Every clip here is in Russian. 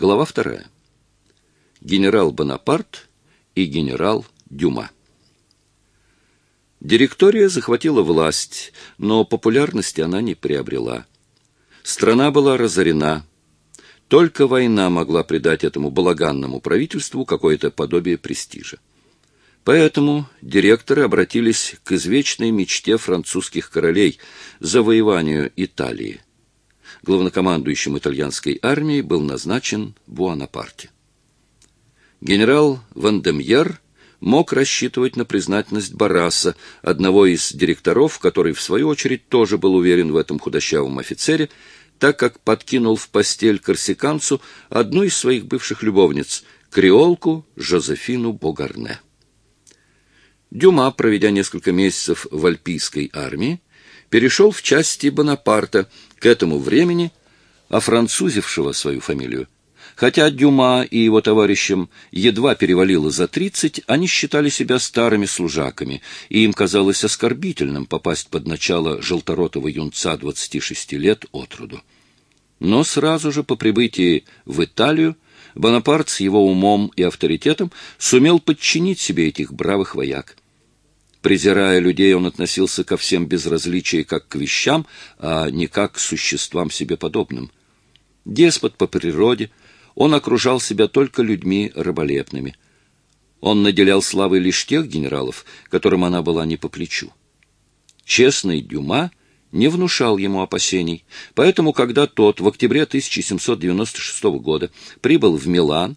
Глава вторая. Генерал Бонапарт и генерал Дюма. Директория захватила власть, но популярности она не приобрела. Страна была разорена. Только война могла придать этому балаганному правительству какое-то подобие престижа. Поэтому директоры обратились к извечной мечте французских королей – завоеванию Италии. Главнокомандующим итальянской армией был назначен Буанапарте. Генерал Вандемьер мог рассчитывать на признательность Бараса, одного из директоров, который, в свою очередь, тоже был уверен в этом худощавом офицере, так как подкинул в постель корсиканцу одну из своих бывших любовниц, креолку Жозефину Богарне. Дюма, проведя несколько месяцев в альпийской армии, перешел в части Бонапарта, к этому времени офранцузившего свою фамилию. Хотя Дюма и его товарищам едва перевалило за тридцать, они считали себя старыми служаками, и им казалось оскорбительным попасть под начало желторотого юнца 26 лет от роду. Но сразу же по прибытии в Италию Бонапарт с его умом и авторитетом сумел подчинить себе этих бравых вояк. Презирая людей, он относился ко всем без различия как к вещам, а не как к существам себе подобным. Деспот по природе, он окружал себя только людьми раболепными. Он наделял славой лишь тех генералов, которым она была не по плечу. Честный Дюма не внушал ему опасений, поэтому, когда тот в октябре 1796 года прибыл в Милан,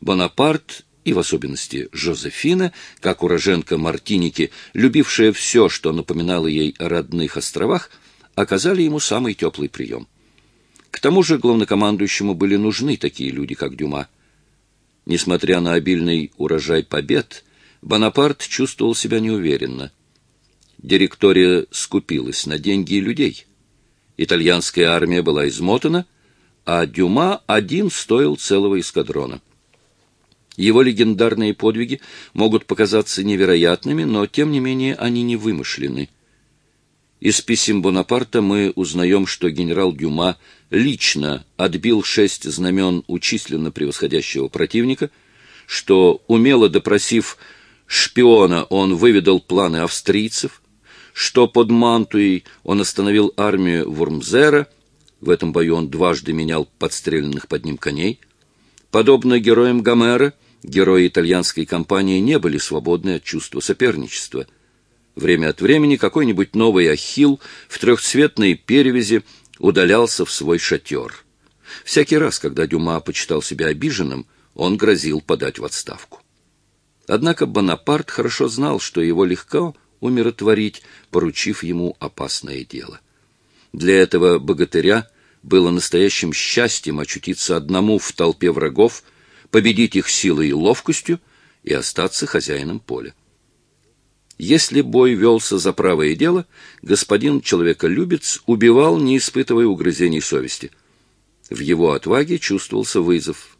Бонапарт и в особенности Жозефина, как уроженка Мартиники, любившая все, что напоминало ей о родных островах, оказали ему самый теплый прием. К тому же главнокомандующему были нужны такие люди, как Дюма. Несмотря на обильный урожай побед, Бонапарт чувствовал себя неуверенно. Директория скупилась на деньги и людей. Итальянская армия была измотана, а Дюма один стоил целого эскадрона. Его легендарные подвиги могут показаться невероятными, но, тем не менее, они не вымышлены. Из писем Бонапарта мы узнаем, что генерал Дюма лично отбил шесть знамен у численно превосходящего противника, что, умело допросив шпиона, он выведал планы австрийцев, что под Мантуей он остановил армию Вурмзера, в этом бою он дважды менял подстреленных под ним коней. Подобно героям Гомера, герои итальянской кампании не были свободны от чувства соперничества. Время от времени какой-нибудь новый ахилл в трехцветной перевязи удалялся в свой шатер. Всякий раз, когда Дюма почитал себя обиженным, он грозил подать в отставку. Однако Бонапарт хорошо знал, что его легко умиротворить, поручив ему опасное дело. Для этого богатыря было настоящим счастьем очутиться одному в толпе врагов, победить их силой и ловкостью и остаться хозяином поля. Если бой велся за правое дело, господин человеколюбец убивал, не испытывая угрызений совести. В его отваге чувствовался вызов.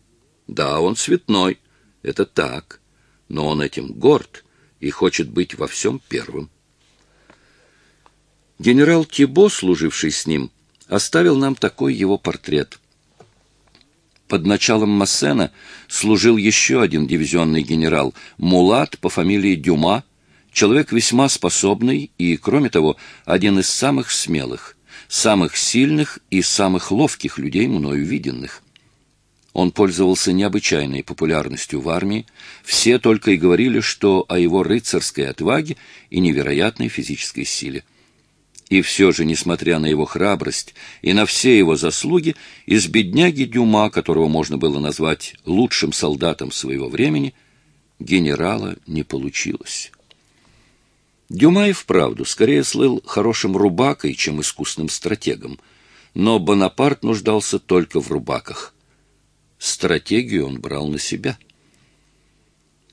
Да, он цветной, это так, но он этим горд и хочет быть во всем первым. Генерал Тибо, служивший с ним, оставил нам такой его портрет. Под началом Массена служил еще один дивизионный генерал, Мулат по фамилии Дюма, человек весьма способный и, кроме того, один из самых смелых, самых сильных и самых ловких людей, мною виденных. Он пользовался необычайной популярностью в армии, все только и говорили, что о его рыцарской отваге и невероятной физической силе. И все же, несмотря на его храбрость и на все его заслуги, из бедняги Дюма, которого можно было назвать лучшим солдатом своего времени, генерала не получилось. Дюма и вправду скорее слыл хорошим рубакой, чем искусным стратегом, но Бонапарт нуждался только в рубаках. Стратегию он брал на себя —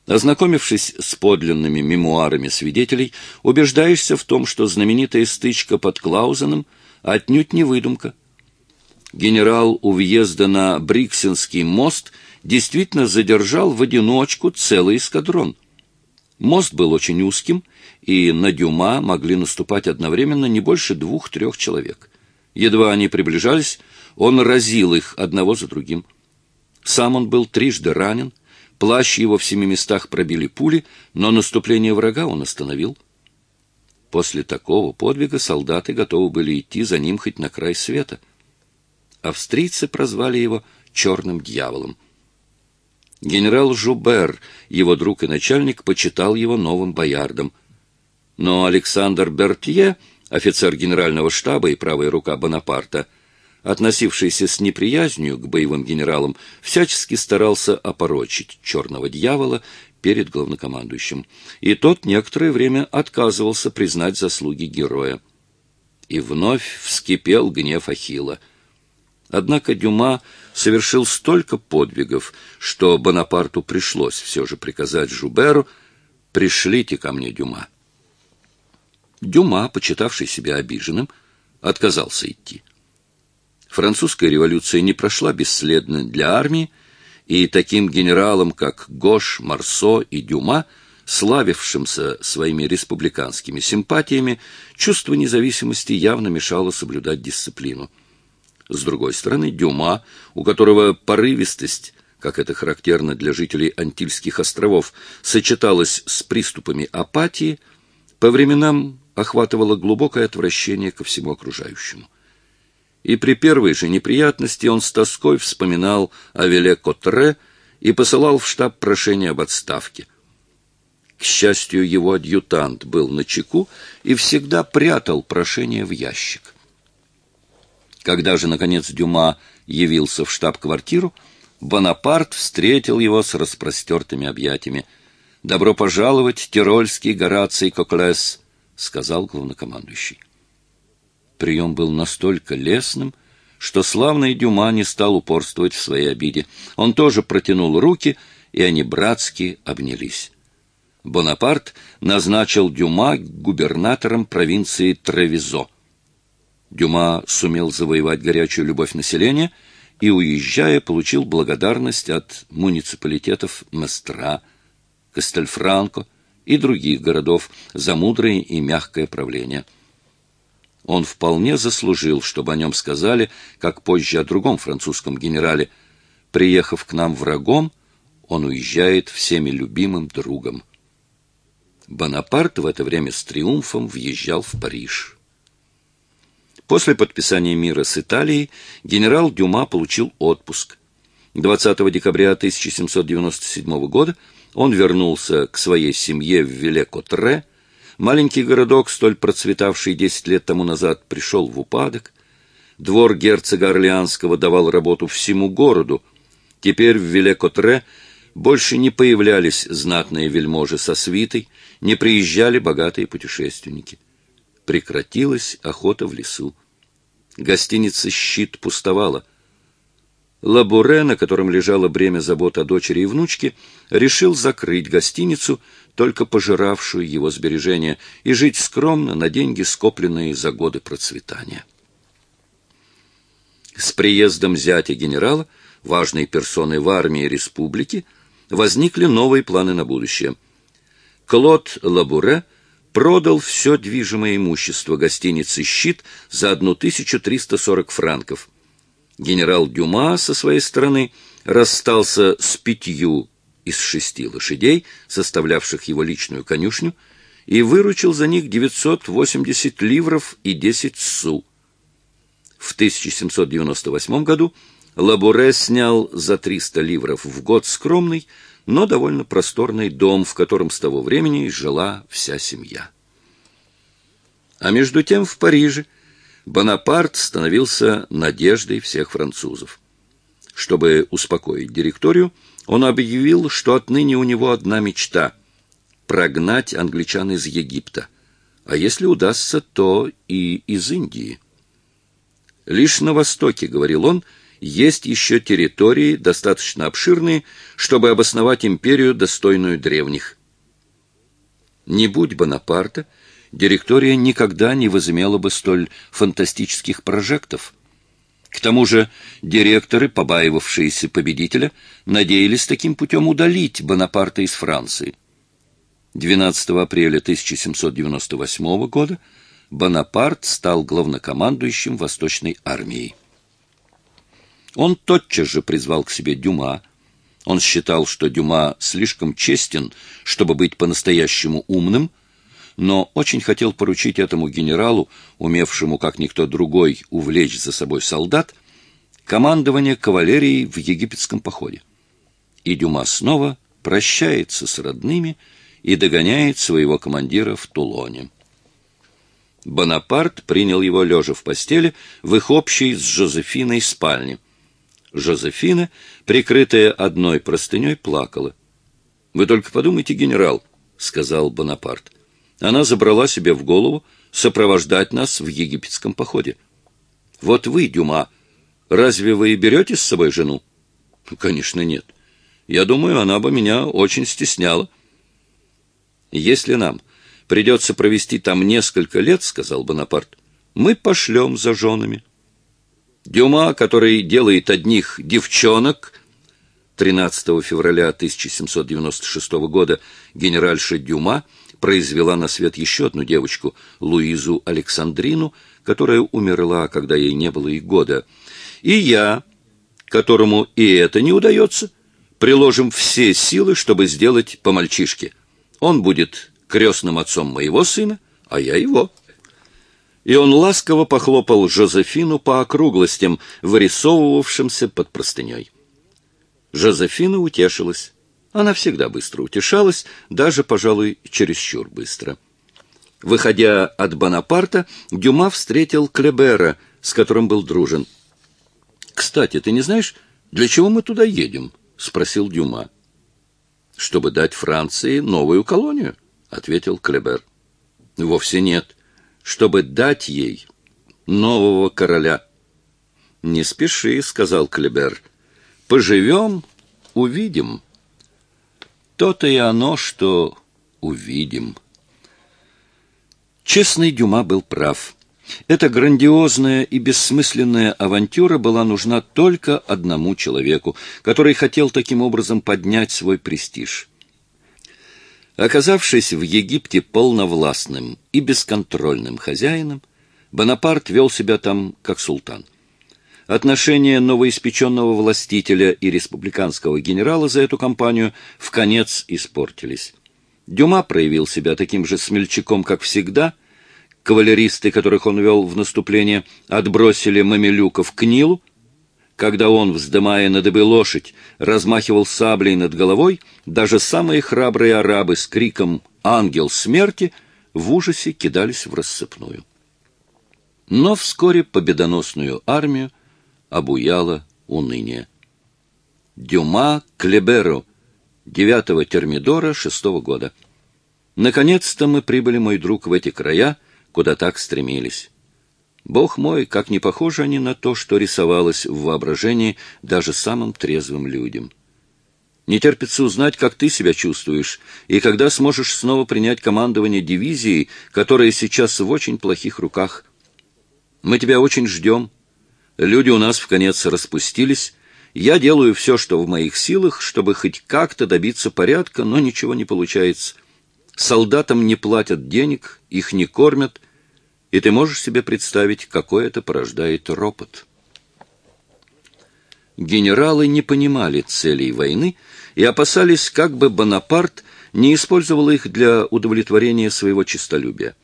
Ознакомившись с подлинными мемуарами свидетелей, убеждаешься в том, что знаменитая стычка под Клаузеном отнюдь не выдумка. Генерал у въезда на Бриксенский мост действительно задержал в одиночку целый эскадрон. Мост был очень узким, и на Дюма могли наступать одновременно не больше двух-трех человек. Едва они приближались, он разил их одного за другим. Сам он был трижды ранен, плащ его в семи местах пробили пули, но наступление врага он остановил. После такого подвига солдаты готовы были идти за ним хоть на край света. Австрийцы прозвали его «черным дьяволом». Генерал Жубер, его друг и начальник, почитал его новым боярдом. Но Александр Бертье, офицер генерального штаба и правая рука Бонапарта, относившийся с неприязнью к боевым генералам, всячески старался опорочить черного дьявола перед главнокомандующим, и тот некоторое время отказывался признать заслуги героя. И вновь вскипел гнев Ахилла. Однако Дюма совершил столько подвигов, что Бонапарту пришлось все же приказать Жуберу «пришлите ко мне Дюма». Дюма, почитавший себя обиженным, отказался идти. Французская революция не прошла бесследно для армии, и таким генералам, как Гош, Марсо и Дюма, славившимся своими республиканскими симпатиями, чувство независимости явно мешало соблюдать дисциплину. С другой стороны, Дюма, у которого порывистость, как это характерно для жителей Антильских островов, сочеталась с приступами апатии, по временам охватывало глубокое отвращение ко всему окружающему. И при первой же неприятности он с тоской вспоминал о Веле-Котре и посылал в штаб прошение об отставке. К счастью, его адъютант был на чеку и всегда прятал прошение в ящик. Когда же, наконец, Дюма явился в штаб-квартиру, Бонапарт встретил его с распростертыми объятиями. «Добро пожаловать, тирольский Гораций Коклес», — сказал главнокомандующий. Прием был настолько лестным, что славный Дюма не стал упорствовать в своей обиде. Он тоже протянул руки, и они братски обнялись. Бонапарт назначил Дюма губернатором провинции Тревизо. Дюма сумел завоевать горячую любовь населения и, уезжая, получил благодарность от муниципалитетов Местра, Кастельфранко и других городов за мудрое и мягкое правление. Он вполне заслужил, чтобы о нем сказали, как позже о другом французском генерале. Приехав к нам врагом, он уезжает всеми любимым другом. Бонапарт в это время с триумфом въезжал в Париж. После подписания мира с Италией генерал Дюма получил отпуск. 20 декабря 1797 года он вернулся к своей семье в Виле-Котре. Маленький городок, столь процветавший 10 лет тому назад, пришел в упадок. Двор герцога Орлеанского давал работу всему городу. Теперь в Виле-Котре больше не появлялись знатные вельможи со свитой, не приезжали богатые путешественники прекратилась охота в лесу. Гостиница «Щит» пустовала. Лабуре, на котором лежало бремя забот о дочери и внучке, решил закрыть гостиницу, только пожиравшую его сбережения, и жить скромно на деньги, скопленные за годы процветания. С приездом зятя генерала, важной персоны в армии республики, возникли новые планы на будущее. Клод Лабуре продал все движимое имущество гостиницы «Щит» за 1340 франков. Генерал Дюма со своей стороны расстался с пятью из шести лошадей, составлявших его личную конюшню, и выручил за них 980 ливров и 10 су. В 1798 году Лабуре снял за 300 ливров в год скромный, но довольно просторный дом, в котором с того времени жила вся семья. А между тем в Париже Бонапарт становился надеждой всех французов. Чтобы успокоить директорию, он объявил, что отныне у него одна мечта — прогнать англичан из Египта, а если удастся, то и из Индии. Лишь на востоке, — говорил он, — есть еще территории, достаточно обширные, чтобы обосновать империю, достойную древних. Не будь Бонапарта, директория никогда не возымела бы столь фантастических прожектов. К тому же директоры, побаивавшиеся победителя, надеялись таким путем удалить Бонапарта из Франции. 12 апреля 1798 года Бонапарт стал главнокомандующим Восточной армией. Он тотчас же призвал к себе Дюма. Он считал, что Дюма слишком честен, чтобы быть по-настоящему умным, но очень хотел поручить этому генералу, умевшему, как никто другой, увлечь за собой солдат, командование кавалерией в египетском походе. И Дюма снова прощается с родными и догоняет своего командира в Тулоне. Бонапарт принял его лежа в постели в их общей с Жозефиной спальне. Жозефина, прикрытая одной простыней, плакала. «Вы только подумайте, генерал», — сказал Бонапарт. Она забрала себе в голову сопровождать нас в египетском походе. «Вот вы, Дюма, разве вы берете с собой жену?» «Конечно, нет. Я думаю, она бы меня очень стесняла». «Если нам придется провести там несколько лет, — сказал Бонапарт, — мы пошлем за женами. Дюма, который делает одних девчонок, 13 февраля 1796 года генеральша Дюма произвела на свет еще одну девочку, Луизу Александрину, которая умерла, когда ей не было и года. И я, которому и это не удается, приложим все силы, чтобы сделать по мальчишке. Он будет крестным отцом моего сына, а я его. И он ласково похлопал Жозефину по округлостям, вырисовывавшимся под простыней. Жозефина утешилась. Она всегда быстро утешалась, даже, пожалуй, чересчур быстро. Выходя от Бонапарта, Дюма встретил Клебера, с которым был дружен. «Кстати, ты не знаешь, для чего мы туда едем?» — спросил Дюма. «Чтобы дать Франции новую колонию» ответил Клебер. Вовсе нет. Чтобы дать ей нового короля. Не спеши, сказал Клебер. Поживем, увидим. То-то и оно, что увидим. Честный Дюма был прав. Эта грандиозная и бессмысленная авантюра была нужна только одному человеку, который хотел таким образом поднять свой престиж. Оказавшись в Египте полновластным и бесконтрольным хозяином, Бонапарт вел себя там как султан. Отношения новоиспеченного властителя и республиканского генерала за эту кампанию в конец испортились. Дюма проявил себя таким же смельчаком, как всегда. Кавалеристы, которых он вел в наступление, отбросили мамилюков к Нилу, когда он, вздымая на дыбы лошадь, размахивал саблей над головой, даже самые храбрые арабы с криком «Ангел смерти!» в ужасе кидались в рассыпную. Но вскоре победоносную армию обуяло уныние. Дюма Клеберу, 9 термидора шестого года. Наконец-то мы прибыли, мой друг, в эти края, куда так стремились. Бог мой, как не похожи они на то, что рисовалось в воображении даже самым трезвым людям. Не терпится узнать, как ты себя чувствуешь, и когда сможешь снова принять командование дивизией, которая сейчас в очень плохих руках. Мы тебя очень ждем. Люди у нас в конец распустились. Я делаю все, что в моих силах, чтобы хоть как-то добиться порядка, но ничего не получается. Солдатам не платят денег, их не кормят — и ты можешь себе представить, какой это порождает ропот. Генералы не понимали целей войны и опасались, как бы Бонапарт не использовал их для удовлетворения своего честолюбия.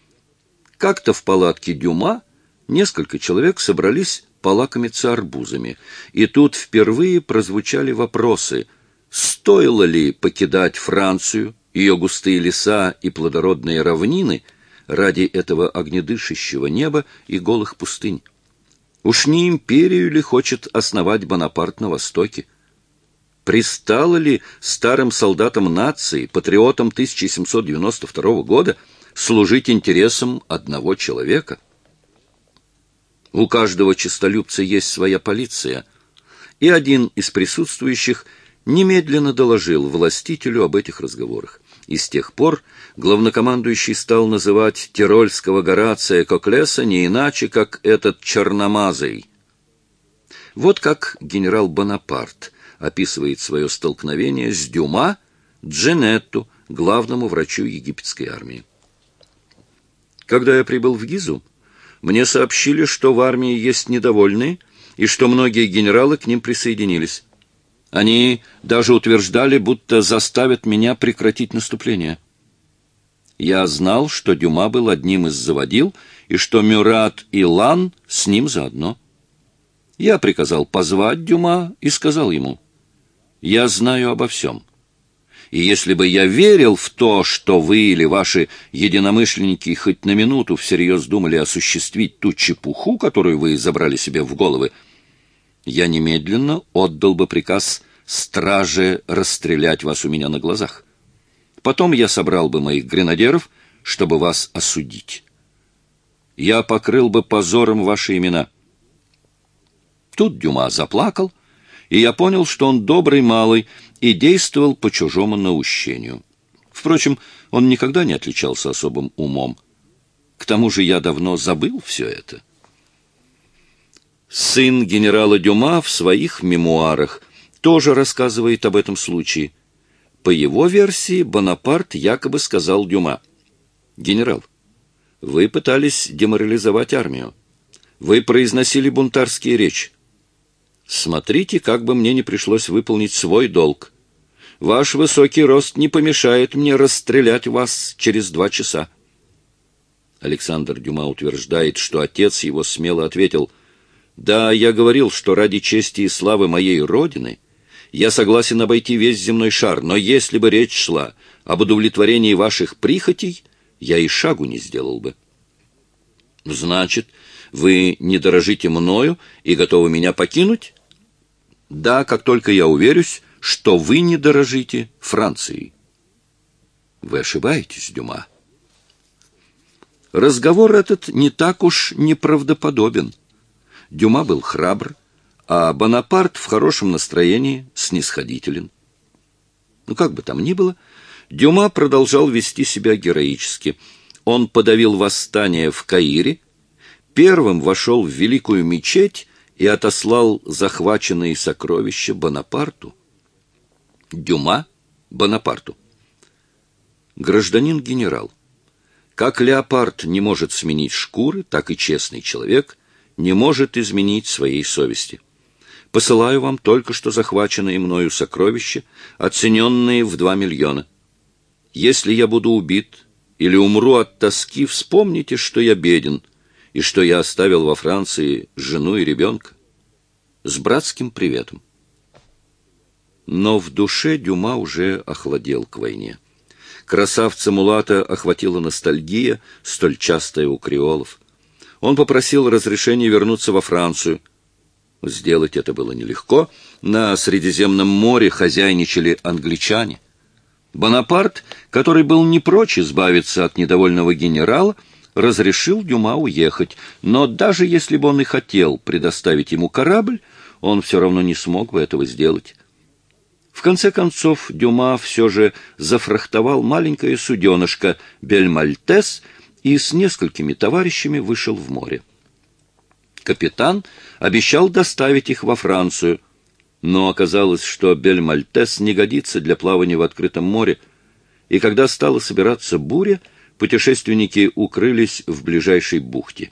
Как-то в палатке Дюма несколько человек собрались полакомиться арбузами, и тут впервые прозвучали вопросы, стоило ли покидать Францию, ее густые леса и плодородные равнины – ради этого огнедышащего неба и голых пустынь. Уж не империю ли хочет основать Бонапарт на Востоке? Пристало ли старым солдатам нации, патриотам 1792 года, служить интересам одного человека? У каждого честолюбца есть своя полиция, и один из присутствующих немедленно доложил властителю об этих разговорах и с тех пор главнокомандующий стал называть тирольского Горация Коклеса не иначе, как этот черномазый. Вот как генерал Бонапарт описывает свое столкновение с Дюма Дженетту, главному врачу египетской армии. Когда я прибыл в Гизу, мне сообщили, что в армии есть недовольные, и что многие генералы к ним присоединились. Они даже утверждали, будто заставят меня прекратить наступление. Я знал, что Дюма был одним из заводил, и что Мюрат и Лан с ним заодно. Я приказал позвать Дюма и сказал ему, «Я знаю обо всем. И если бы я верил в то, что вы или ваши единомышленники хоть на минуту всерьез думали осуществить ту чепуху, которую вы забрали себе в головы, я немедленно отдал бы приказ страже расстрелять вас у меня на глазах. Потом я собрал бы моих гренадеров, чтобы вас осудить. Я покрыл бы позором ваши имена. Тут Дюма заплакал, и я понял, что он добрый малый и действовал по чужому наущению. Впрочем, он никогда не отличался особым умом. К тому же я давно забыл все это. Сын генерала Дюма в своих мемуарах тоже рассказывает об этом случае. По его версии, Бонапарт якобы сказал Дюма, «Генерал, вы пытались деморализовать армию. Вы произносили бунтарские речи. Смотрите, как бы мне не пришлось выполнить свой долг. Ваш высокий рост не помешает мне расстрелять вас через два часа». Александр Дюма утверждает, что отец его смело ответил – да, я говорил, что ради чести и славы моей родины я согласен обойти весь земной шар, но если бы речь шла об удовлетворении ваших прихотей, я и шагу не сделал бы. Значит, вы не дорожите мною и готовы меня покинуть? Да, как только я уверюсь, что вы не дорожите Францией. Вы ошибаетесь, Дюма. Разговор этот не так уж неправдоподобен. Дюма был храбр, а Бонапарт в хорошем настроении снисходителен. Ну, как бы там ни было, Дюма продолжал вести себя героически. Он подавил восстание в Каире, первым вошел в великую мечеть и отослал захваченные сокровища Бонапарту. Дюма Бонапарту. Гражданин-генерал. Как леопард не может сменить шкуры, так и честный человек не может изменить своей совести. Посылаю вам только что захваченные мною сокровища, оцененные в два миллиона. Если я буду убит или умру от тоски, вспомните, что я беден и что я оставил во Франции жену и ребенка. С братским приветом. Но в душе Дюма уже охладел к войне. Красавца Мулата охватила ностальгия, столь частая у креолов. Он попросил разрешения вернуться во Францию. Сделать это было нелегко. На Средиземном море хозяйничали англичане. Бонапарт, который был не прочь избавиться от недовольного генерала, разрешил Дюма уехать, но даже если бы он и хотел предоставить ему корабль, он все равно не смог бы этого сделать. В конце концов, Дюма все же зафрахтовал маленькое суденышко «Бельмальтес», и с несколькими товарищами вышел в море. Капитан обещал доставить их во Францию, но оказалось, что Бельмальтес не годится для плавания в открытом море, и когда стала собираться буря, путешественники укрылись в ближайшей бухте.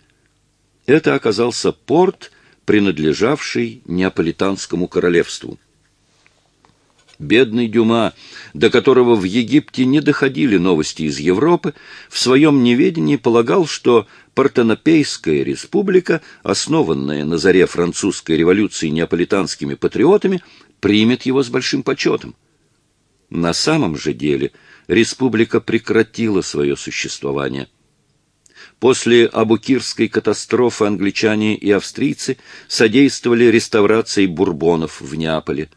Это оказался порт, принадлежавший Неаполитанскому королевству. Бедный Дюма, до которого в Египте не доходили новости из Европы, в своем неведении полагал, что Партенопейская республика, основанная на заре французской революции неаполитанскими патриотами, примет его с большим почетом. На самом же деле республика прекратила свое существование. После Абукирской катастрофы англичане и австрийцы содействовали реставрации бурбонов в Неаполе.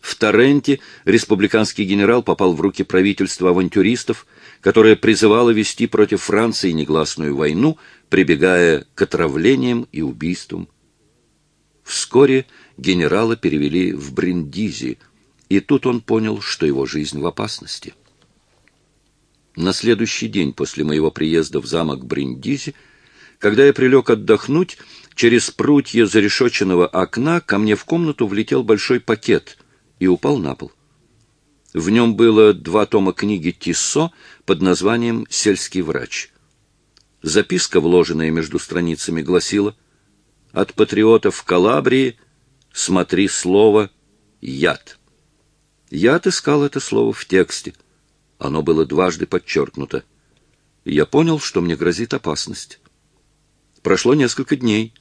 В Торренте республиканский генерал попал в руки правительства авантюристов, которое призывало вести против Франции негласную войну, прибегая к отравлениям и убийствам. Вскоре генерала перевели в Бриндизи, и тут он понял, что его жизнь в опасности. На следующий день после моего приезда в замок Бриндизи, когда я прилег отдохнуть, через прутья зарешоченного окна ко мне в комнату влетел большой пакет — и упал на пол. В нем было два тома книги Тиссо под названием «Сельский врач». Записка, вложенная между страницами, гласила от патриотов Калабрии смотри слово «яд». Я отыскал это слово в тексте. Оно было дважды подчеркнуто. Я понял, что мне грозит опасность. Прошло несколько дней.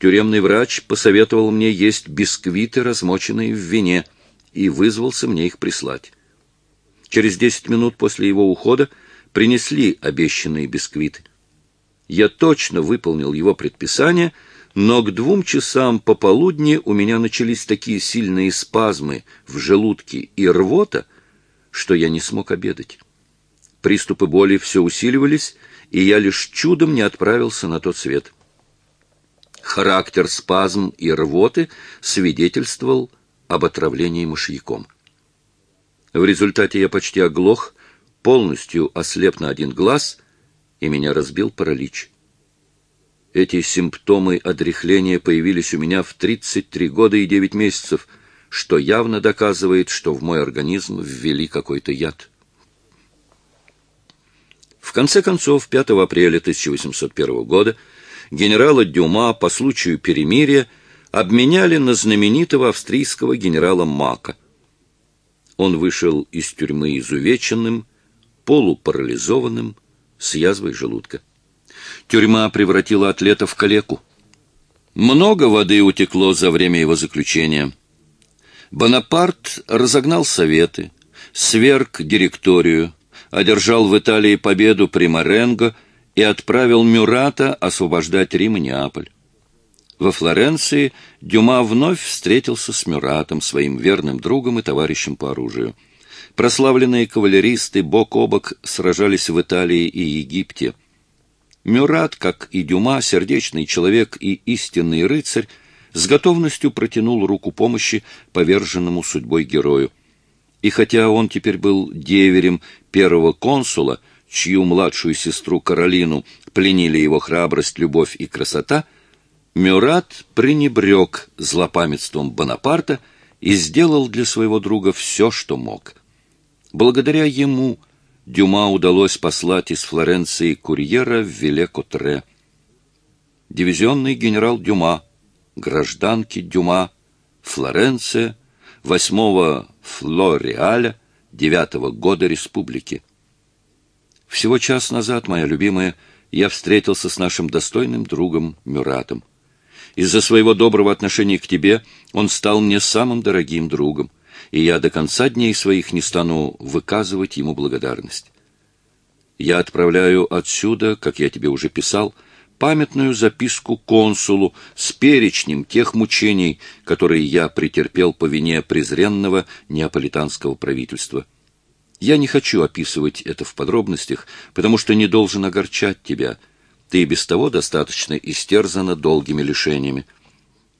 Тюремный врач посоветовал мне есть бисквиты, размоченные в вине, и вызвался мне их прислать. Через десять минут после его ухода принесли обещанные бисквиты. Я точно выполнил его предписание, но к двум часам пополудни у меня начались такие сильные спазмы в желудке и рвота, что я не смог обедать. Приступы боли все усиливались, и я лишь чудом не отправился на тот свет. Характер спазм и рвоты свидетельствовал об отравлении мышьяком. В результате я почти оглох, полностью ослеп на один глаз, и меня разбил паралич. Эти симптомы одряхления появились у меня в 33 года и 9 месяцев, что явно доказывает, что в мой организм ввели какой-то яд. В конце концов, 5 апреля 1801 года генерала Дюма по случаю перемирия обменяли на знаменитого австрийского генерала Мака. Он вышел из тюрьмы изувеченным, полупарализованным, с язвой желудка. Тюрьма превратила атлета в калеку. Много воды утекло за время его заключения. Бонапарт разогнал советы, сверг директорию, одержал в Италии победу при Маренго и отправил Мюрата освобождать Рим и Неаполь. Во Флоренции Дюма вновь встретился с Мюратом, своим верным другом и товарищем по оружию. Прославленные кавалеристы бок о бок сражались в Италии и Египте. Мюрат, как и Дюма, сердечный человек и истинный рыцарь, с готовностью протянул руку помощи поверженному судьбой герою. И хотя он теперь был деверем первого консула, чью младшую сестру Каролину пленили его храбрость, любовь и красота, Мюрат пренебрег злопамятством Бонапарта и сделал для своего друга все, что мог. Благодаря ему Дюма удалось послать из Флоренции курьера в Виле-Котре. Дивизионный генерал Дюма, гражданки Дюма, Флоренция, 8 Флореаля, девятого года республики. Всего час назад, моя любимая, я встретился с нашим достойным другом Мюратом. Из-за своего доброго отношения к тебе он стал мне самым дорогим другом, и я до конца дней своих не стану выказывать ему благодарность. Я отправляю отсюда, как я тебе уже писал, памятную записку консулу с перечнем тех мучений, которые я претерпел по вине презренного неаполитанского правительства. Я не хочу описывать это в подробностях, потому что не должен огорчать тебя. Ты и без того достаточно истерзана долгими лишениями.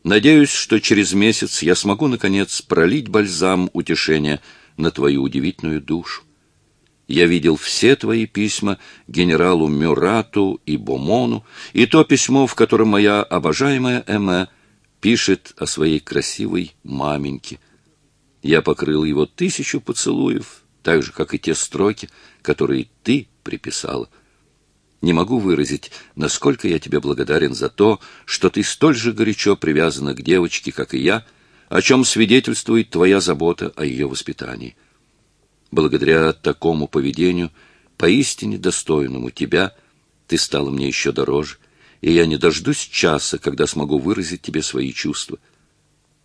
Надеюсь, что через месяц я смогу, наконец, пролить бальзам утешения на твою удивительную душу. Я видел все твои письма генералу Мюрату и Бомону, и то письмо, в котором моя обожаемая Эмма пишет о своей красивой маменьке. Я покрыл его тысячу поцелуев, так же, как и те строки, которые ты приписала. Не могу выразить, насколько я тебе благодарен за то, что ты столь же горячо привязана к девочке, как и я, о чем свидетельствует твоя забота о ее воспитании. Благодаря такому поведению, поистине достойному тебя, ты стала мне еще дороже, и я не дождусь часа, когда смогу выразить тебе свои чувства.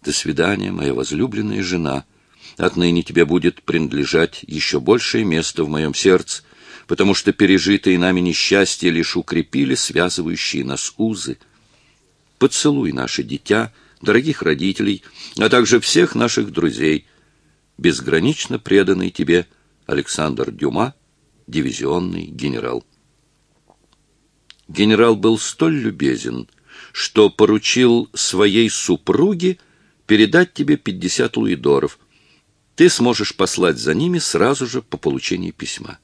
До свидания, моя возлюбленная жена. Отныне тебе будет принадлежать еще большее место в моем сердце, потому что пережитые нами несчастья лишь укрепили связывающие нас узы. Поцелуй наше дитя, дорогих родителей, а также всех наших друзей — безгранично преданный тебе Александр Дюма, дивизионный генерал. Генерал был столь любезен, что поручил своей супруге передать тебе пятьдесят луидоров. Ты сможешь послать за ними сразу же по получении письма.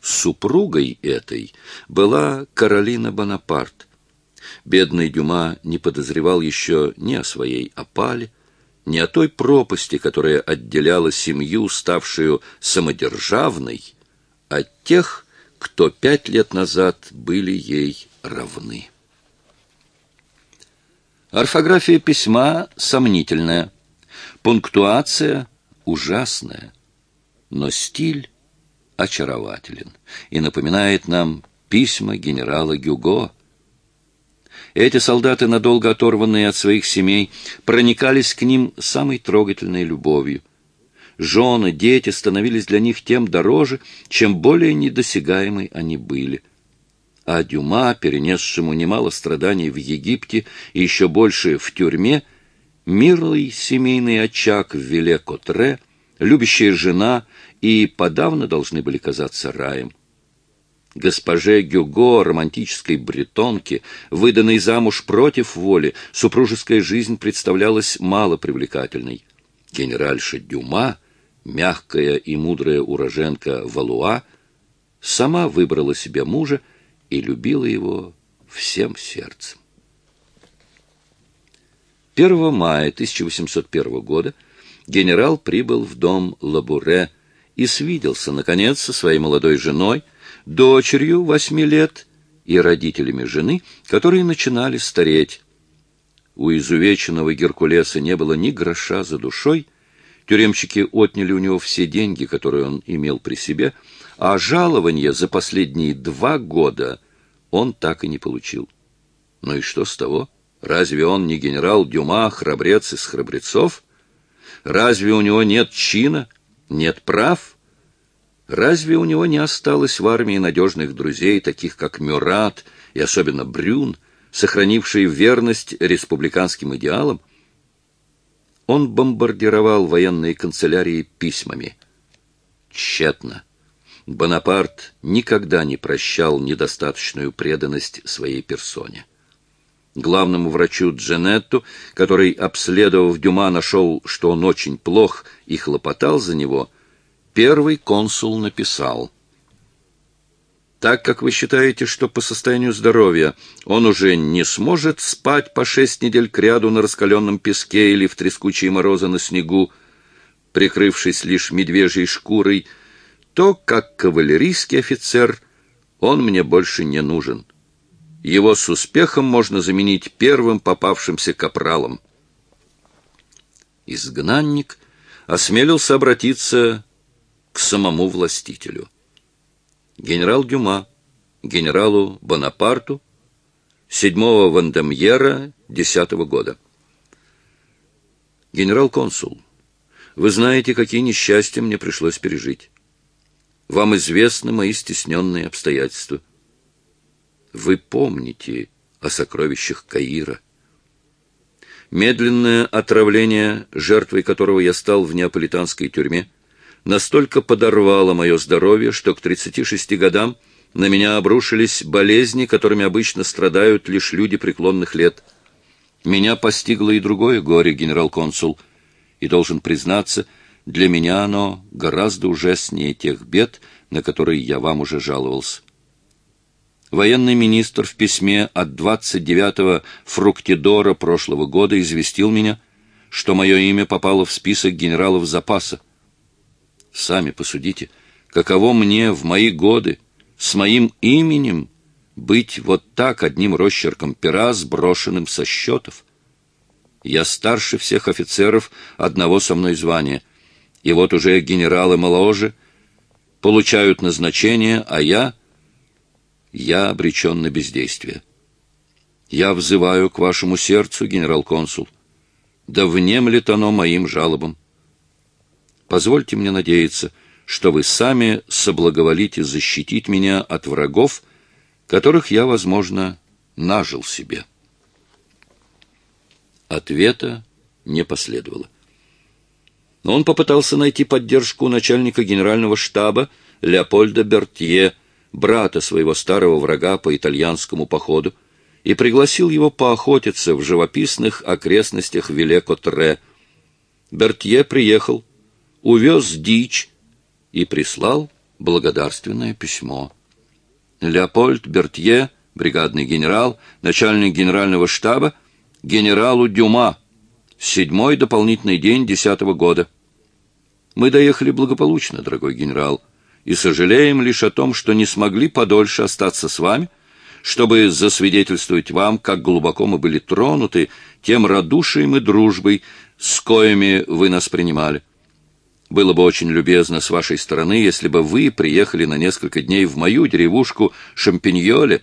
Супругой этой была Каролина Бонапарт. Бедный Дюма не подозревал еще ни о своей опале, не о той пропасти, которая отделяла семью, ставшую самодержавной, а тех, кто пять лет назад были ей равны. Орфография письма сомнительная, пунктуация ужасная, но стиль очарователен и напоминает нам письма генерала Гюго. Эти солдаты, надолго оторванные от своих семей, проникались к ним самой трогательной любовью. Жены, дети становились для них тем дороже, чем более недосягаемы они были – а Дюма, перенесшему немало страданий в Египте и еще больше в тюрьме, мирный семейный очаг в Виле-Котре, любящая жена и подавно должны были казаться раем. Госпоже Гюго, романтической бретонке, выданной замуж против воли, супружеская жизнь представлялась мало привлекательной. Генеральша Дюма, мягкая и мудрая уроженка Валуа, сама выбрала себе мужа и любила его всем сердцем. 1 мая 1801 года генерал прибыл в дом Лабуре и свиделся, наконец, со своей молодой женой, дочерью восьми лет и родителями жены, которые начинали стареть. У изувеченного Геркулеса не было ни гроша за душой, тюремщики отняли у него все деньги, которые он имел при себе, а жалование за последние два года он так и не получил. Ну и что с того? Разве он не генерал Дюма, храбрец из храбрецов? Разве у него нет чина, нет прав? Разве у него не осталось в армии надежных друзей, таких как Мюрат и особенно Брюн, сохранившие верность республиканским идеалам? Он бомбардировал военные канцелярии письмами. Тщетно. Бонапарт никогда не прощал недостаточную преданность своей персоне. Главному врачу Дженетту, который, обследовав Дюма, нашел, что он очень плох и хлопотал за него, первый консул написал «Так как вы считаете, что по состоянию здоровья он уже не сможет спать по шесть недель кряду на раскаленном песке или в трескучие морозы на снегу, прикрывшись лишь медвежьей шкурой, — то, как кавалерийский офицер, он мне больше не нужен. Его с успехом можно заменить первым попавшимся капралом. Изгнанник осмелился обратиться к самому властителю. Генерал Дюма, генералу Бонапарту, 7 Вандемьера 10 года. Генерал-консул, вы знаете, какие несчастья мне пришлось пережить. Вам известны мои стесненные обстоятельства. Вы помните о сокровищах Каира. Медленное отравление, жертвой которого я стал в неаполитанской тюрьме, настолько подорвало мое здоровье, что к 36 годам на меня обрушились болезни, которыми обычно страдают лишь люди преклонных лет. Меня постигло и другое горе, генерал-консул, и должен признаться, для меня оно гораздо ужаснее тех бед, на которые я вам уже жаловался. Военный министр в письме от 29-го фруктидора прошлого года известил меня, что мое имя попало в список генералов запаса. Сами посудите, каково мне в мои годы с моим именем быть вот так одним росчерком пера, сброшенным со счетов. Я старше всех офицеров одного со мной звания — и вот уже генералы моложе получают назначение, а я... Я обречен на бездействие. Я взываю к вашему сердцу, генерал-консул. Да внемлет оно моим жалобам. Позвольте мне надеяться, что вы сами соблаговолите защитить меня от врагов, которых я, возможно, нажил себе. Ответа не последовало. Но он попытался найти поддержку начальника генерального штаба Леопольда Бертье, брата своего старого врага по итальянскому походу, и пригласил его поохотиться в живописных окрестностях Виле-Котре. Бертье приехал, увез дичь и прислал благодарственное письмо. Леопольд Бертье, бригадный генерал, начальник генерального штаба, генералу Дюма, седьмой дополнительный день десятого года. Мы доехали благополучно, дорогой генерал, и сожалеем лишь о том, что не смогли подольше остаться с вами, чтобы засвидетельствовать вам, как глубоко мы были тронуты тем радушием и дружбой, с коими вы нас принимали. Было бы очень любезно с вашей стороны, если бы вы приехали на несколько дней в мою деревушку Шампиньоле.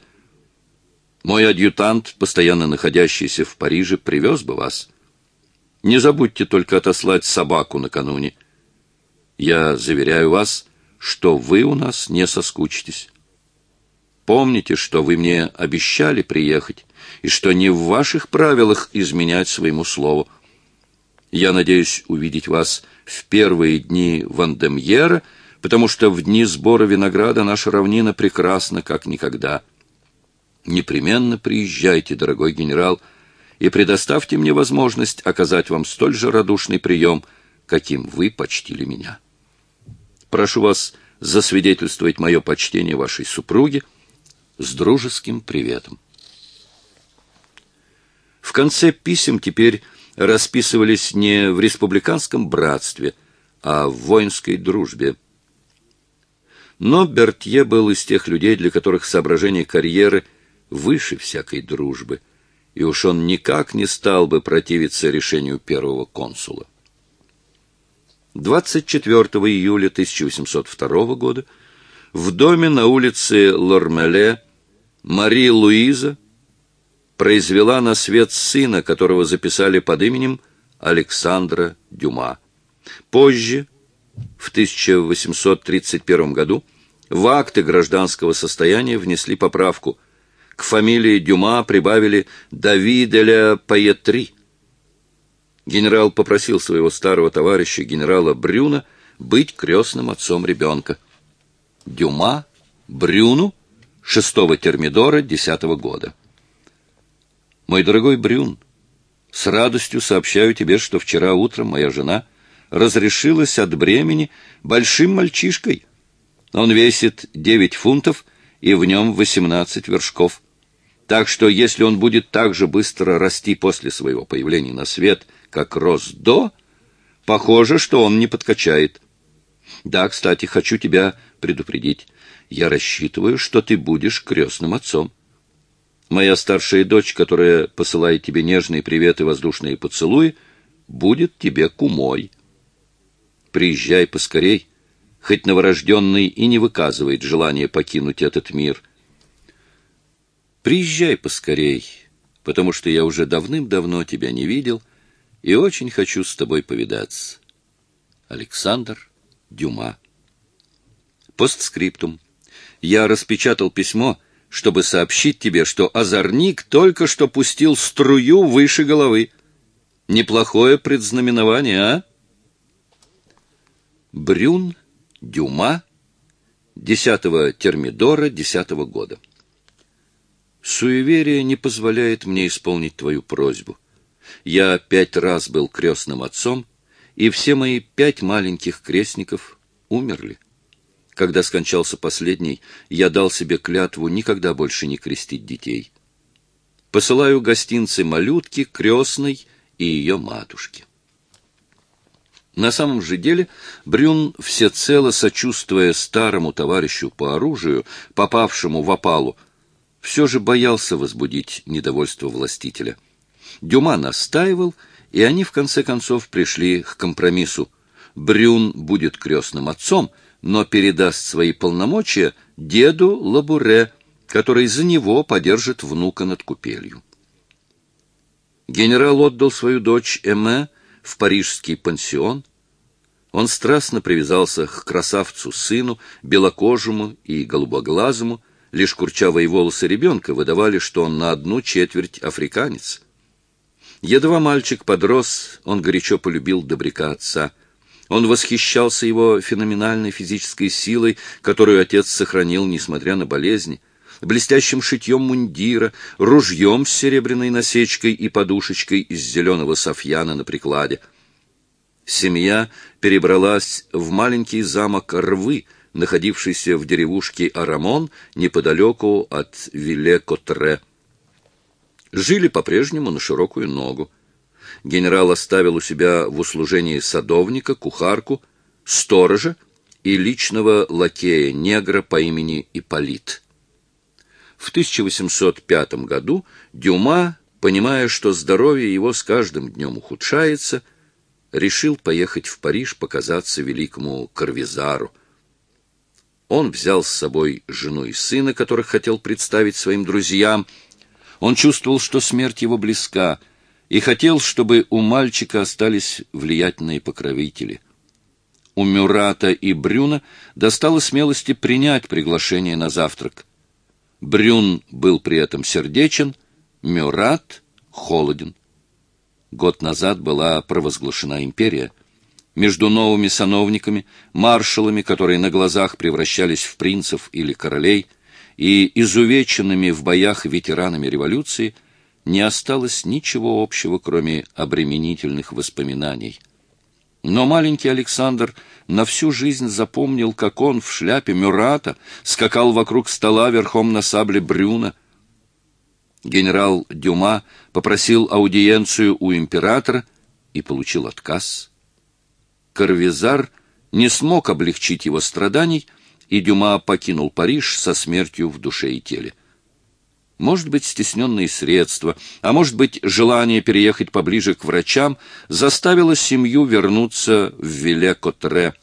Мой адъютант, постоянно находящийся в Париже, привез бы вас. Не забудьте только отослать собаку накануне. Я заверяю вас, что вы у нас не соскучитесь. Помните, что вы мне обещали приехать, и что не в ваших правилах изменять своему слову. Я надеюсь увидеть вас в первые дни Вандемьера, потому что в дни сбора винограда наша равнина прекрасна, как никогда. Непременно приезжайте, дорогой генерал, и предоставьте мне возможность оказать вам столь же радушный прием, каким вы почтили меня. Прошу вас засвидетельствовать мое почтение вашей супруге с дружеским приветом. В конце писем теперь расписывались не в республиканском братстве, а в воинской дружбе. Но Бертье был из тех людей, для которых соображение карьеры выше всякой дружбы, и уж он никак не стал бы противиться решению первого консула. 24 июля 1802 года в доме на улице Лормеле Мари Луиза произвела на свет сына, которого записали под именем Александра Дюма. Позже, в 1831 году, в акты гражданского состояния внесли поправку. К фамилии Дюма прибавили Давиделя Паетри. Генерал попросил своего старого товарища, генерала Брюна, быть крестным отцом ребенка. Дюма Брюну 6 термидора 10 года. Мой дорогой Брюн, с радостью сообщаю тебе, что вчера утром моя жена разрешилась от бремени большим мальчишкой. Он весит девять фунтов, и в нем восемнадцать вершков. Так что, если он будет так же быстро расти после своего появления на свет, как рос до, похоже, что он не подкачает. Да, кстати, хочу тебя предупредить. Я рассчитываю, что ты будешь крестным отцом. Моя старшая дочь, которая посылает тебе нежные приветы и воздушные поцелуи, будет тебе кумой. Приезжай поскорей, хоть новорожденный и не выказывает желания покинуть этот мир. Приезжай поскорей, потому что я уже давным-давно тебя не видел и очень хочу с тобой повидаться. Александр Дюма. Постскриптум. Я распечатал письмо, чтобы сообщить тебе, что озорник только что пустил струю выше головы. Неплохое предзнаменование, а? Брюн, Дюма, 10 термидора 10 года. Суеверие не позволяет мне исполнить твою просьбу. Я пять раз был крестным отцом, и все мои пять маленьких крестников умерли. Когда скончался последний, я дал себе клятву никогда больше не крестить детей. Посылаю гостинцы малютке, крестной и ее матушке. На самом же деле Брюн, всецело сочувствуя старому товарищу по оружию, попавшему в опалу, все же боялся возбудить недовольство властителя. Дюма настаивал, и они в конце концов пришли к компромиссу. Брюн будет крестным отцом — но передаст свои полномочия деду Лабуре, который за него подержит внука над купелью. Генерал отдал свою дочь Эме в парижский пансион. Он страстно привязался к красавцу-сыну, белокожему и голубоглазому, лишь курчавые волосы ребенка выдавали, что он на одну четверть африканец. Едва мальчик подрос, он горячо полюбил добряка отца — он восхищался его феноменальной физической силой, которую отец сохранил, несмотря на болезни, блестящим шитьем мундира, ружьем с серебряной насечкой и подушечкой из зеленого софьяна на прикладе. Семья перебралась в маленький замок Рвы, находившийся в деревушке Арамон, неподалеку от Вилле-Котре. Жили по-прежнему на широкую ногу генерал оставил у себя в услужении садовника, кухарку, сторожа и личного лакея, негра по имени Иполит. В 1805 году Дюма, понимая, что здоровье его с каждым днем ухудшается, решил поехать в Париж показаться великому Карвизару. Он взял с собой жену и сына, которых хотел представить своим друзьям. Он чувствовал, что смерть его близка, и хотел, чтобы у мальчика остались влиятельные покровители. У Мюрата и Брюна достало смелости принять приглашение на завтрак. Брюн был при этом сердечен, Мюрат — холоден. Год назад была провозглашена империя. Между новыми сановниками, маршалами, которые на глазах превращались в принцев или королей, и изувеченными в боях ветеранами революции, не осталось ничего общего, кроме обременительных воспоминаний. Но маленький Александр на всю жизнь запомнил, как он в шляпе Мюрата скакал вокруг стола верхом на сабле Брюна, Генерал Дюма попросил аудиенцию у императора и получил отказ. Карвизар не смог облегчить его страданий, и Дюма покинул Париж со смертью в душе и теле. Может быть, стесненные средства, а может быть, желание переехать поближе к врачам заставило семью вернуться в Виле-Котре.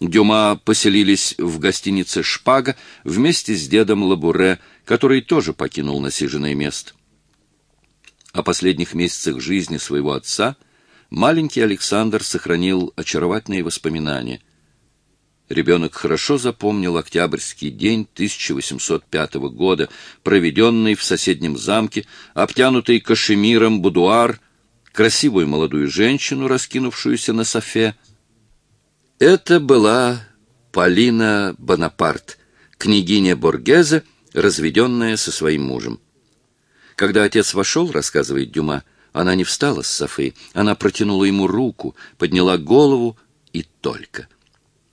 Дюма поселились в гостинице «Шпага» вместе с дедом Лабуре, который тоже покинул насиженное место. О последних месяцах жизни своего отца маленький Александр сохранил очаровательные воспоминания. Ребенок хорошо запомнил октябрьский день 1805 года, проведенный в соседнем замке, обтянутый кашемиром будуар, красивую молодую женщину, раскинувшуюся на софе. Это была Полина Бонапарт, княгиня Боргезе, разведенная со своим мужем. Когда отец вошел, рассказывает Дюма, она не встала с Софы, она протянула ему руку, подняла голову и только.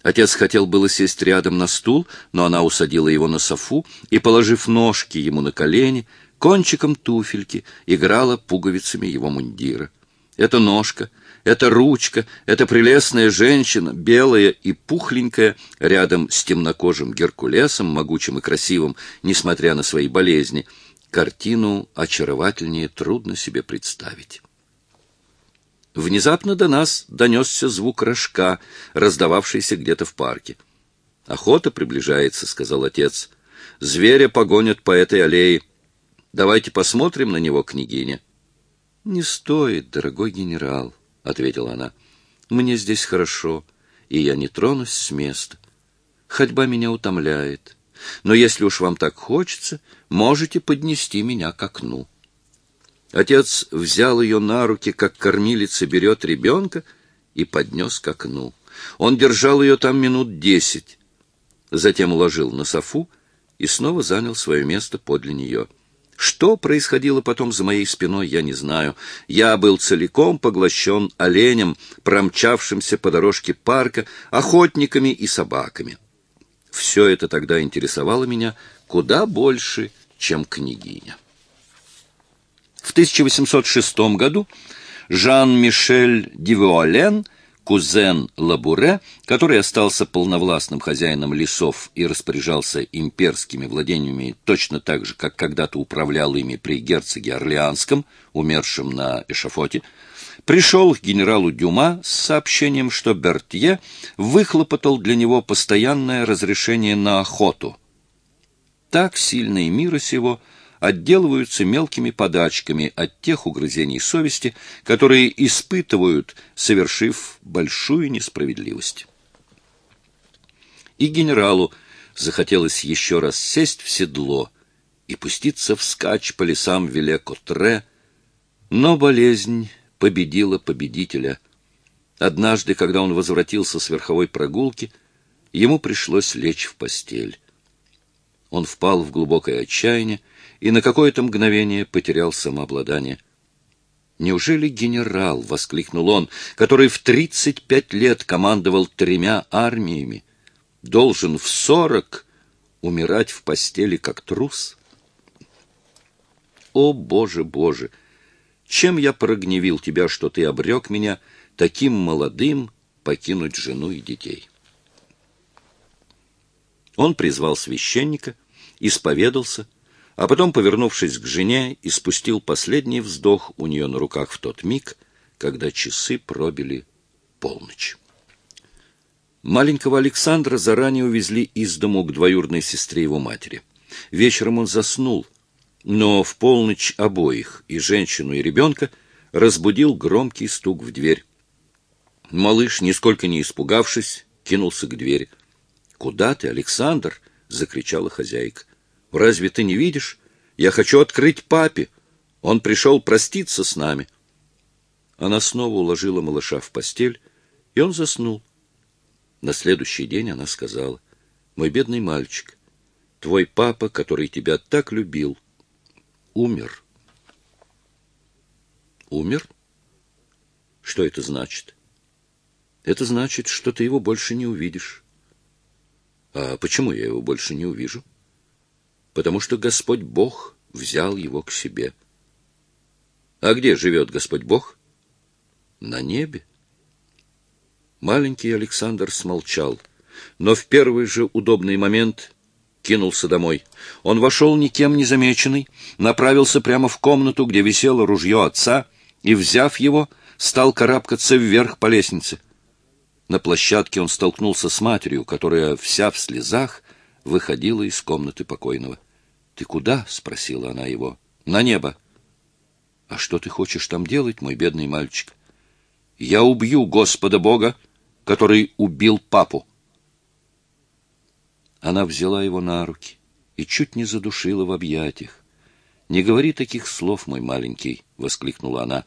Отец хотел было сесть рядом на стул, но она усадила его на софу и, положив ножки ему на колени, кончиком туфельки играла пуговицами его мундира. Эта ножка — эта ручка, эта прелестная женщина, белая и пухленькая, рядом с темнокожим Геркулесом, могучим и красивым, несмотря на свои болезни, картину очаровательнее трудно себе представить. Внезапно до нас донесся звук рожка, раздававшийся где-то в парке. «Охота приближается», — сказал отец. «Зверя погонят по этой аллее. Давайте посмотрим на него, княгиня». «Не стоит, дорогой генерал», — ответила она. «Мне здесь хорошо, и я не тронусь с места. Ходьба меня утомляет. Но если уж вам так хочется, можете поднести меня к окну». Отец взял ее на руки, как кормилица берет ребенка, и поднес к окну. Он держал ее там минут десять, затем уложил на софу и снова занял свое место подле нее. Что происходило потом за моей спиной, я не знаю. Я был целиком поглощен оленем, промчавшимся по дорожке парка, охотниками и собаками. Все это тогда интересовало меня куда больше, чем княгиня. В 1806 году Жан-Мишель Дивуален – кузен Лабуре, который остался полновластным хозяином лесов и распоряжался имперскими владениями точно так же, как когда-то управлял ими при герцоге Орлеанском, умершем на эшафоте, пришел к генералу Дюма с сообщением, что Бертье выхлопотал для него постоянное разрешение на охоту. Так сильные мира сего – отделываются мелкими подачками от тех угрызений совести, которые испытывают, совершив большую несправедливость. И генералу захотелось еще раз сесть в седло и пуститься вскачь по лесам Веле-Котре, но болезнь победила победителя. Однажды, когда он возвратился с верховой прогулки, ему пришлось лечь в постель. Он впал в глубокое отчаяние и на какое-то мгновение потерял самообладание. «Неужели генерал?» — воскликнул он, который в тридцать пять лет командовал тремя армиями, должен в сорок умирать в постели как трус? «О, Боже, Боже! Чем я прогневил тебя, что ты обрек меня таким молодым покинуть жену и детей?» Он призвал священника — исповедался, а потом, повернувшись к жене, испустил последний вздох у нее на руках в тот миг, когда часы пробили полночь. Маленького Александра заранее увезли из дому к двоюродной сестре его матери. Вечером он заснул, но в полночь обоих, и женщину, и ребенка, разбудил громкий стук в дверь. Малыш, нисколько не испугавшись, кинулся к двери. «Куда ты, Александр?» — закричала хозяйка. «Разве ты не видишь? Я хочу открыть папе. Он пришел проститься с нами». Она снова уложила малыша в постель, и он заснул. На следующий день она сказала, «Мой бедный мальчик, твой папа, который тебя так любил, умер». «Умер? Что это значит?» «Это значит, что ты его больше не увидишь». «А почему я его больше не увижу?» «Потому что Господь Бог взял его к себе». «А где живет Господь Бог?» «На небе». Маленький Александр смолчал, но в первый же удобный момент кинулся домой. Он вошел никем не замеченный, направился прямо в комнату, где висело ружье отца, и, взяв его, стал карабкаться вверх по лестнице. На площадке он столкнулся с матерью, которая, вся в слезах, выходила из комнаты покойного. — Ты куда? — спросила она его. — На небо. — А что ты хочешь там делать, мой бедный мальчик? — Я убью Господа Бога, — который убил папу. Она взяла его на руки и чуть не задушила в объятиях. «Не говори таких слов, мой маленький!» — воскликнула она.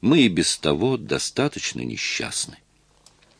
«Мы и без того достаточно несчастны».